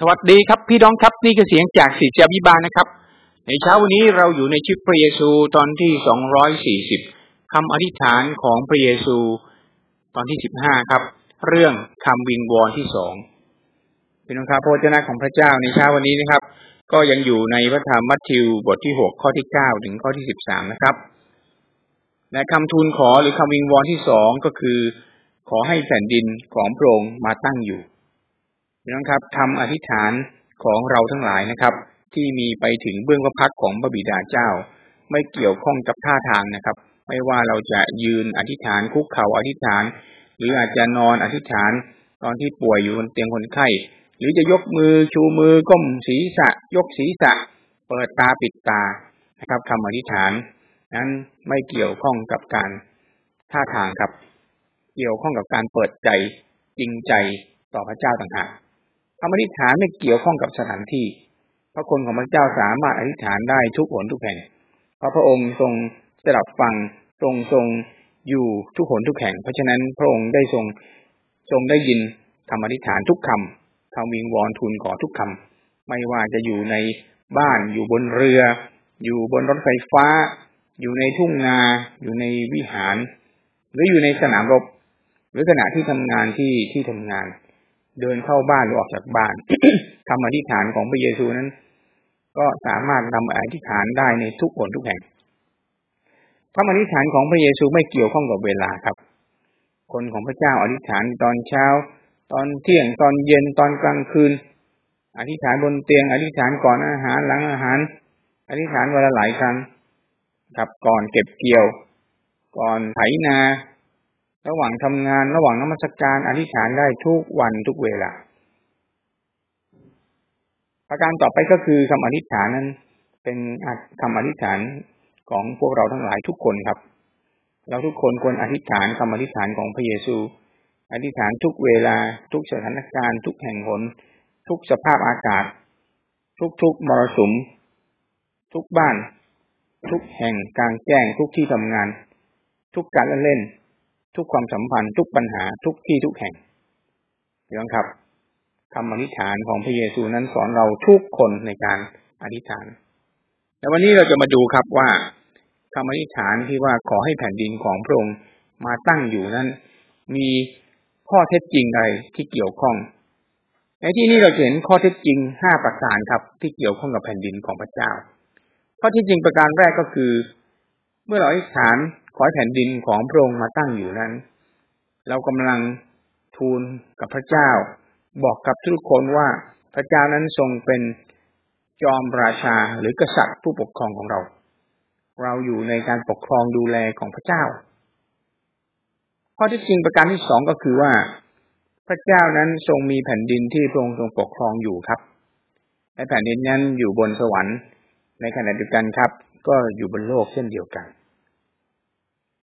สวัสดีครับพี่น้องครับนี่คือเสียงจากศิษยาบิบาลนะครับ ในเช้าวันนี้เราอยู่ในชีวิตพระเยซูตอนที่สองร้อยสี่สิบคำอธิษฐานของพระเยซู ตอนที่สิบห้าครับ เรื่องคำวิงวอนที่สองพี่น้องครับพระเจ้าของพระเจ้าในเช้าวันนี้นะครับ ก็ยังอยู่ในพระธรรมมัทธิวบทที่หกข้อที่เก้าถึงข้อที่สิบสามนะครับและคำทูลขอหรือคำวิงวอนที่สองก็คือ ขอให้แผ่นดินของพระองค์มาตั้งอยู่ น้องครับทำอธิษฐานของเราทั้งหลายนะครับ ที่มีไปถึงเบื้องพระพักของพระบิดาเจ้า ไม่เกี่ยวข้องกับท่าทางนะครับ ไม่ว่าเราจะยืนอธิษฐานคุกเข่าอธิษฐาน หรืออาจจะนอนอธิษฐาน ตอนที่ป่วยอยู่บนเตียงคนไข้ หรือจะยกมือชูมือก้มศีรษะ ยกศีรษะ เปิดตาปิดตานะครับคำอธิษฐาน นั้นไม่เกี่ยวข้องกับการท่าทางครับ เกี่ยวข้องกับการเปิดใจจริงใจต่อพระเจ้าต่างหาก คำอธิษฐานไม่เกี่ยวข้องกับสถานที่ พระคนของพระเจ้าสามารถอธิษฐานได้ทุกหนทุกแห่ง เพราะพระองค์ทรงสดับฟังทรงทรงอยู่ทุกหนทุกแห่ง เพราะฉะนั้นพระองค์ได้ทรงทรงได้ยินคำอธิษฐานทุกคำคำวิงวอนทูลขอทุกคำไม่ว่าจะอยู่ในบ้านอยู่บนเรือ อยู่บนรถไฟฟ้า อยู่ในทุ่งนา อยู่ในวิหาร หรืออยู่ในสนามรบ หรือขณะที่ทำงานที่ที่ทำงาน เดินเข้าบ้านหรือออกจากบ้านคำอธิษฐานของพระเยซูนั้น ก็สามารถนำอธิษฐานได้ในทุกคนทุกแห่งคำอธิษฐานของพระเยซูไม่เกี่ยวข้องกับเวลาครับ คนของพระเจ้าอธิษฐานตอนเช้า ตอนเที่ยงตอนเย็นตอนกลางคืน อธิษฐานบนเตียง อธิษฐานก่อนอาหารหลังอาหาร อธิษฐานวันละหลายครั้งครับก่อนเก็บเกี่ยว ก่อนไถนา ระหว่างทำงานระหว่างนมัสการอธิษฐานได้ทุกวันทุกเวลา ประการต่อไปก็คือคำอธิษฐานนั้น เป็นคำอธิษฐานของพวกเราทั้งหลายทุกคนครับ เราทุกคนควรอธิษฐานคำอธิษฐานของพระเยซู อธิษฐานทุกเวลา ทุกสถานการณ์ ทุกแห่งหน ทุกสภาพอากาศ ทุกๆมรสุม ทุกบ้าน ทุกแห่งกลางแจ้งทุกที่ทำงาน ทุกการเล่น ทุกความสัมพันธ์ทุกปัญหาทุกที่ทุกแห่งพี่น้องครับคำอธิษฐานของพระเยซูนั้นสอนเราทุกคนในการอธิษฐาน แต่วันนี้เราจะมาดูครับว่าคำอธิษฐานที่ว่าขอให้แผ่นดินของพระองค์มาตั้งอยู่นั้น มีข้อเท็จจริงอะไรที่เกี่ยวข้อง ในที่นี้เราเห็นข้อเท็จจริงห้าประการครับ ที่เกี่ยวข้องกับแผ่นดินของพระเจ้า ข้อเท็จจริงประการแรกก็คือ เมื่อเราอธิษฐานขอแผ่นดินของพระองค์มาตั้งอยู่นั้น เรากำลังทูลกับพระเจ้า บอกกับทุกคนว่าพระเจ้านั้นทรงเป็นจอมราชาหรือกษัตริย์ผู้ปกครองของเรา เราอยู่ในการปกครองดูแลของพระเจ้า ข้อที่จริงประการที่สองก็คือว่า พระเจ้านั้นทรงมีแผ่นดินที่พระองค์ทรงปกครองอยู่ครับและแผ่นดินนั้นอยู่บนสวรรค์ ในขณะเดียวกันครับ ก็อยู่บนโลกเช่นเดียวกัน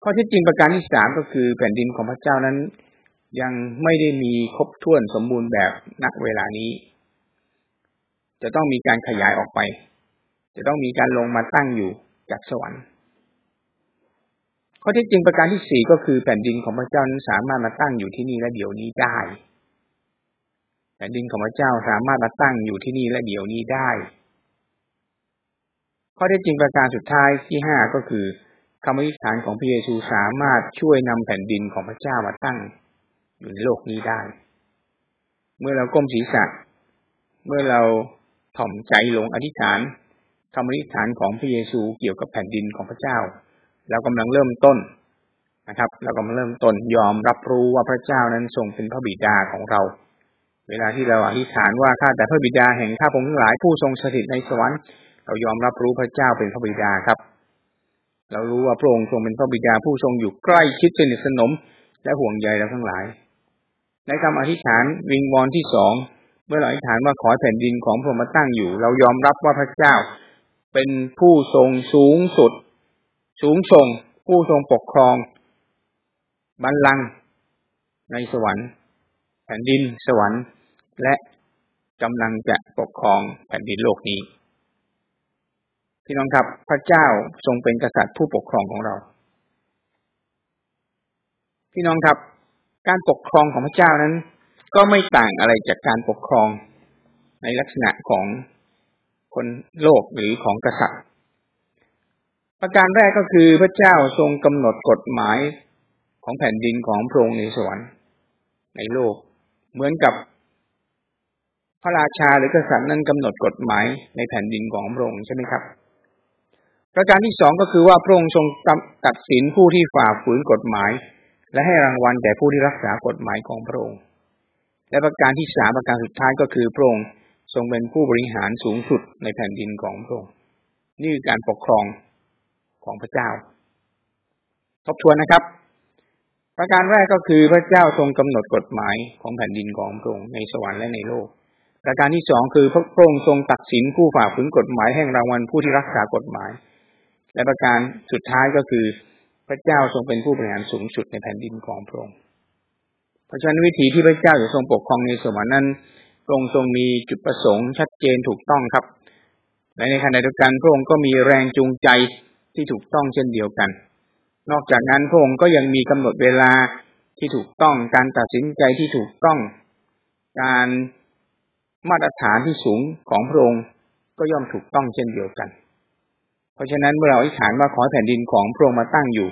ข้อที่จริงประการที่สามก็คือแผ่นดินของพระเจ้านั้น ยังไม่ได้มีครบถ้วนสมบูรณ์แบบณเวลานี้ จะต้องมีการขยายออกไป จะต้องมีการลงมาตั้งอยู่จากสวรรค์ ข้อที่จริงประการที่สี่ก็คือแผ่นดินของพระเจ้านั้นสามารถมาตั้งอยู่ที่นี่และเดี๋ยวนี้ได้แผ่นดินของพระเจ้าสามารถมาตั้งอยู่ที่นี่และเดี๋ยวนี้ได้ ข้อที่จริงประการสุดท้ายที่ห้าก็คือคำอธิษฐานของพระเยซูสามารถช่วยนำแผ่นดินของพระเจ้ามาตั้งอยู่ในโลกนี้ได้ เมื่อเราก้มศีรษะ เมื่อเราถ่อมใจลงอธิษฐานคำอธิษฐานของพระเยซูเกี่ยวกับแผ่นดินของพระเจ้า เรากำลังเริ่มต้นนะครับ เรากำลังเริ่มต้นยอมรับรู้ว่าพระเจ้านั้นทรงเป็นพระบิดาของเรา เวลาที่เราอธิษฐานว่าข้าแต่พระบิดาแห่งข้าพงทั้งหลายผู้ทรงสถิตในสวรรค์ เรายอมรับรู้พระเจ้าเป็นพระบิดาครับ เรารู้ว่าพระองค์ทรงเป็นพระบิดาผู้ทรงอยู่ใกล้ชิดสนิทสนม และห่วงใยเราทั้งหลาย ในคำอธิษฐานวิงวอนที่สองเมื่อเราอธิษฐานว่าขอแผ่นดินของพระองค์มาตั้งอยู่ เรายอมรับว่าพระเจ้า เป็นผู้ทรงสูงสุด สูงส่ง ผู้ทรงปกครอง บัลลังก์ในสวรรค์ แผ่นดินสวรรค์และกำลังจะปกครองแผ่นดินโลกนี้ พี่น้องครับพระเจ้าทรงเป็นกษัตริย์ผู้ปกครองของเรา พี่น้องครับ การปกครองของพระเจ้านั้น ก็ไม่ต่างอะไรจากการปกครองในลักษณะของคนโลกหรือของกษัตริย์ ประการแรกก็คือพระเจ้าทรงกำหนดกฎหมายของแผ่นดินของพระองค์ในสวรรค์ในโลก เหมือนกับพระราชาหรือกษัตริย์นั้นกำหนดกฎหมายในแผ่นดินของพระองค์ใช่ไหมครับ ประการที่สองก็คือว่าพระองค์ทรงตัดสินผู้ที่ฝ่าฝืนกฎหมาย และให้รางวัลแก่ผู้ที่รักษากฎหมายของพระองค์ และประการที่สามประการสุดท้ายก็คือพระองค์ทรงเป็นผู้บริหารสูงสุดในแผ่นดินของพระองค์นี่คือการปกครองของพระเจ้า ทบทวนนะครับ ประการแรกก็คือพระเจ้าทรงกำหนดกฎหมายของแผ่นดินของพระองค์ในสวรรค์และในโลก ประการที่สองคือพระองค์ทรงตัดสินผู้ฝ่าฝืนกฎหมายแห่งรางวัลผู้ที่รักษากฎหมาย และประการสุดท้ายก็คือ พระเจ้าทรงเป็นผู้บริหารสูงสุดในแผ่นดินของพระองค์เพราะฉะนั้นวิธีที่พระเจ้าจะทรงปกครองในสวรรค์นั้นพระองค์ทรงมีจุดประสงค์ชัดเจนถูกต้องครับและในขณะเดียวกันพระองค์ก็มีแรงจูงใจที่ถูกต้องเช่นเดียวกัน นอกจากนั้นพระองค์ก็ยังมีกำหนดเวลาที่ถูกต้องการตัดสินใจที่ถูกต้อง การมาตรฐานที่สูงของพระองค์ก็ย่อมถูกต้องเช่นเดียวกัน ราะฉะนั้นเมื่อเราอธิษฐานว่าขอแผ่นดินของพระองค์มาตั้งอยู่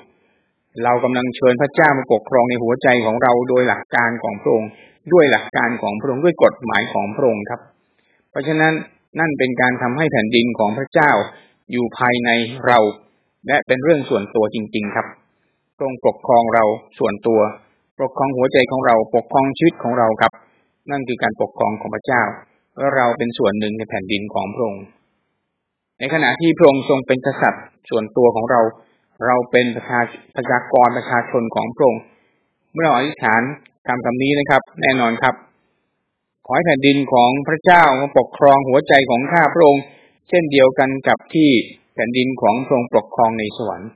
เรากำลังเชิญพระเจ้ามาปกครองในหัวใจของเราโดยหลักการของพระองค์ ด้วยหลักการของพระองค์ด้วยกฎหมายของพระองค์ครับ เพราะฉะนั้นนั่นเป็นการทำให้แผ่นดินของพระเจ้าอยู่ภายในเรา และเป็นเรื่องส่วนตัวจริง ๆ ครับพระองค์ปกครองเราส่วนตัว ปกครองหัวใจของเราปกครองชีวิตของเราครับ นั่นคือการปกครองของพระเจ้าว่าเราเป็นส่วนหนึ่งในแผ่นดินของพระองค์ ในขณะที่พระองค์ทรงเป็นกษัตริย์ส่วนตัวของเรา เราเป็นประชาประชากรประชาชนของพระองค์เมื่อเราอธิษฐานคำคำนี้นะครับ แน่นอนครับ ขอให้แผ่นดินของพระเจ้ามาปกครองหัวใจของข้าพระองค์ เช่นเดียวกันกับที่แผ่นดินของพระองค์ปกครองในสวรรค์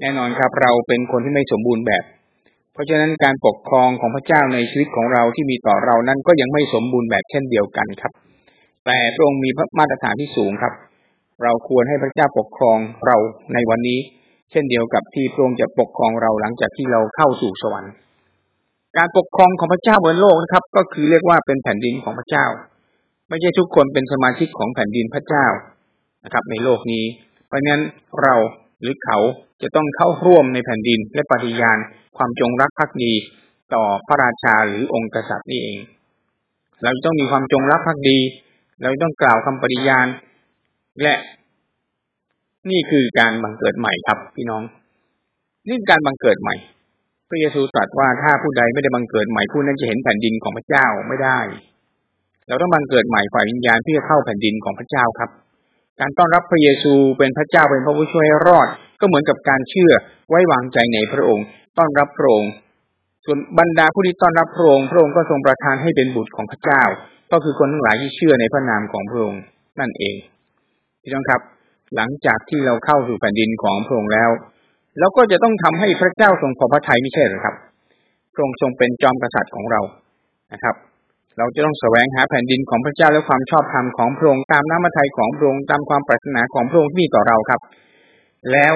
แน่นอนครับ เราเป็นคนที่ไม่สมบูรณ์แบบ เพราะฉะนั้นการปกครองของพระเจ้าในชีวิตของเราที่มีต่อเรานั้นก็ยังไม่สมบูรณ์แบบเช่นเดียวกันครับ แต่พระองค์มีมาตรฐานที่สูงครับ เราควรให้พระเจ้าปกครองเราในวันนี้ เช่นเดียวกับที่พระองค์จะปกครองเราหลังจากที่เราเข้าสู่สวรรค์ การปกครองของพระเจ้าบนโลกนะครับ ก็คือเรียกว่าเป็นแผ่นดินของพระเจ้า ไม่ใช่ทุกคนเป็นสมาชิกของแผ่นดินพระเจ้านะครับ ในโลกนี้ เพราะนั้นเราหรือเขาจะต้องเข้าร่วมในแผ่นดินและปฏิญาณความจงรักภักดีต่อพระราชาหรือองค์กษัตริย์นี่เอง เราต้องมีความจงรักภักดี เราต้องกล่าวคำปฏิญาณ และนี่คือการบังเกิดใหม่ครับพี่น้อง นี่การบังเกิดใหม่ พระเยซูตรัสว่าถ้าผู้ใดไม่ได้บังเกิดใหม่ผู้นั้นจะเห็นแผ่นดินของพระเจ้าไม่ได้ เราต้องบังเกิดใหม่ฝ่ายวิญญาณเพื่อเข้าแผ่นดินของพระเจ้าครับ การต้อนรับพระเยซูเป็นพระเจ้าเป็นพระผู้ช่วยรอด ก็เหมือนกับการเชื่อไว้วางใจในพระองค์ ต้อนรับพระองค์ส่วนบรรดาผู้ที่ต้อนรับพระองค์พระองค์ก็ทรงประทานให้เป็นบุตรของพระเจ้า ก็คือคนทั้งหลายที่เชื่อในพระนามของพระองค์นั่นเอง พี่น้องครับ หลังจากที่เราเข้าสู่แผ่นดินของพระองค์แล้วเราก็จะต้องทำให้พระเจ้าทรงพอพระทัยไม่ใช่หรือครับพระองค์ทรงเป็นจอมกษัตริย์ของเรานะครับ เราจะต้องแสวงหาแผ่นดินของพระเจ้าและความชอบธรรมของพระองค์ตามน้ำพระทัยของพระองค์ตามความปรารถนาของพระองค์ที่มีต่อเราครับ แล้ว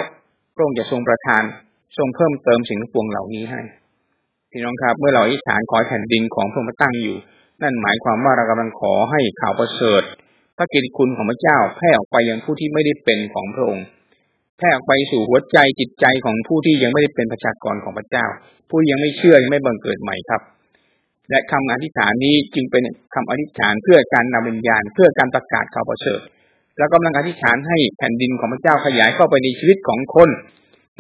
พระองค์จะทรงประทานทรงเพิ่มเติมสิ่งปวงเหล่านี้ให้พี่น้องครับ เมื่อเราอธิษฐานขอแผ่นดินของพระองค์ตั้งอยู่ นั่นหมายความว่าเรากำลังขอให้ข่าวประเสริฐ พระกิตติคุณของพระเจ้าแผ่ออกไปยังผู้ที่ไม่ได้เป็นของพระองค์แผ่ออกไปสู่หัวใจจิตใจของผู้ที่ยังไม่ได้เป็นประชากรของพระเจ้า ผู้ยังไม่เชื่อยังไม่บังเกิดใหม่ครับ และคำอธิษฐานนี้จึงเป็นคำอธิษฐานเพื่อการนำวิญญาณ เพื่อการประกาศข่าวประเสริฐแล้วกำลังอธิษฐานให้แผ่นดินของพระเจ้าขยายเข้าไปในชีวิตของคน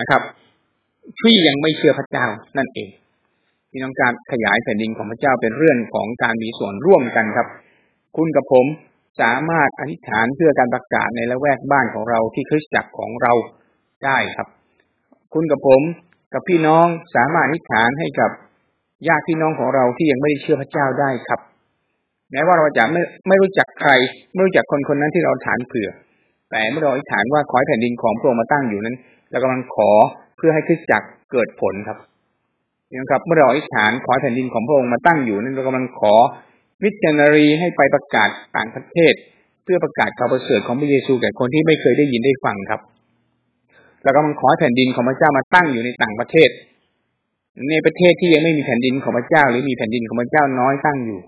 นะครับที่ยังไม่เชื่อพระเจ้านั่นเองที่ต้องการขยายแผ่นดินของพระเจ้าเป็นเรื่องของการมีส่วนร่วมกันครับ คุณกับผม สามารถอธิษฐานเพื่อการประกาศในละแวกบ้านของเราที่คริสตจักรของเราได้ครับ คุณกับผมกับพี่น้องสามารถอธิษฐานให้กับญาติพี่น้องของเราที่ยังไม่ได้เชื่อพระเจ้าได้ครับแม้ว่าเราจะไม่ไม่รู้จักใคร ไม่รู้จักคนคนนั้นที่เราฐานเผื่อ แต่เมื่อเราอธิษฐานว่าขอให้แผ่นดินของพระองค์มาตั้งอยู่นั้นเรากำลังขอเพื่อให้คริสตจักรเกิดผลครับนะครับเมื่อเราอธิษฐานขอแผ่นดินของพระองค์มาตั้งอยู่นั้นเรากำลังขอ มิชชันนารีให้ไปประกาศต่างประเทศ เพื่อประกาศข่าวประเสริฐของพระเยซูแก่คนที่ไม่เคยได้ยินได้ฟังครับเรากำลังขอแผ่นดินของพระเจ้ามาตั้งอยู่ในต่างประเทศ ในประเทศที่ยังไม่มีแผ่นดินของพระเจ้า หรือมีแผ่นดินของพระเจ้าน้อยตั้งอยู่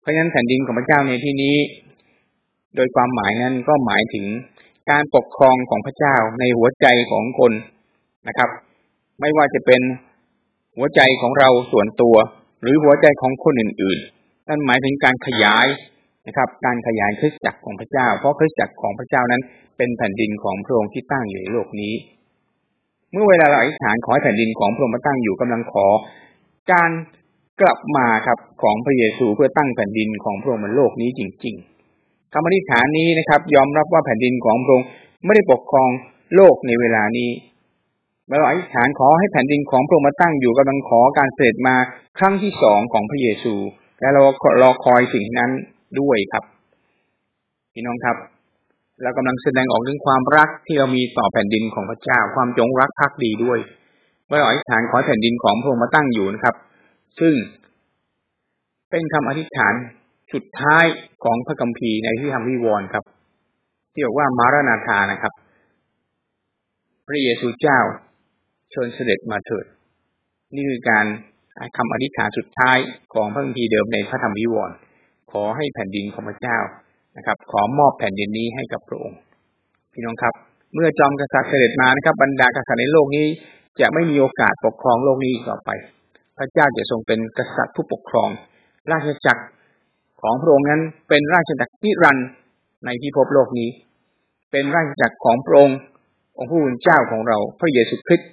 เพราะฉะนั้นแผ่นดินของพระเจ้าในที่นี้ โดยความหมายนั้นก็หมายถึงการปกครองของพระเจ้าในหัวใจของคนนะครับ ไม่ว่าจะเป็นหัวใจของเราส่วนตัว หรือหัวใจของคนอื่นๆ นั่นหมายถึงการขยายนะครับ การขยายคริสตจักรของพระเจ้า เพราะคริสตจักรของพระเจ้านั้นเป็นแผ่นดินของพระองค์ที่ตั้งอยู่ในโลกนี้ เมื่อเวลาเราอธิษฐานขอให้แผ่นดินของพระองค์มาตั้งอยู่กำลังขอ การกลับมาครับของพระเยซูเพื่อตั้งแผ่นดินของพระองค์บนโลกนี้จริง ๆคำอธิษฐานนี้นะครับ ยอมรับว่าแผ่นดินของพระองค์ไม่ได้ปกครองโลกในเวลานี้เราอธิษฐานขอให้แผ่นดินของพระองค์มาตั้งอยู่กำลังขอการเสด็จมาครั้งที่สองของพระเยซู และเรารอคอยสิ่งนั้นด้วยครับพี่น้องครับเรากำลังแสดงออกถึงความรักที่เรามีต่อแผ่นดินของพระเจ้า ความจงรักภักดีด้วยเมื่ออธิษฐานขอแผ่นดินของพระองค์มาตั้งอยู่นะครับ ซึ่งเป็นคำอธิษฐานสุดท้ายของพระคัมภีร์ในที่ทำวิวรณ์ครับ ที่บอกว่ามารานาธานะครับ พระเยซูเจ้าเชิญเสด็จมาเถิด นี่คือการ คำอธิษฐานสุดท้ายของพระคัมภีร์เดิมในพระธรรมวิวรณ์ขอให้แผ่นดินของพระเจ้านะครับ ขอมอบแผ่นดินนี้ให้กับพระองค์ พี่น้องครับ เมื่อจอมกษัตริย์เสด็จมานะครับ บรรดากษัตริย์ในโลกนี้จะไม่มีโอกาสปกครองโลกนี้ต่อไป พระเจ้าจะทรงเป็นกษัตริย์ผู้ปกครอง ราชจักรของพระองค์นั้นเป็นราชจักรนิรันดร์ในพิภพโลกนี้ เป็นราชจักรของพระองค์องค์ผู้เป็นเจ้าของเราพระเยซูคริสต์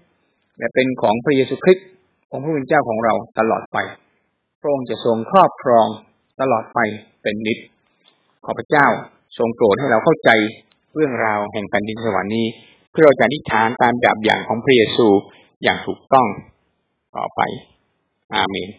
และเป็นของพระเยซูคริสต์ องค์พระผู้เป็นเจ้าของเราตลอดไป พระองค์จะทรงครอบครองตลอดไปเป็นนิจขอพระเจ้าทรงโปรดให้เราเข้าใจเรื่องราวแห่งแผ่นดินสวรรค์นี้ เพื่อเราจะนิทานตามแบบอย่างของพระเยซูอย่างถูกต้องต่อไป อาเมน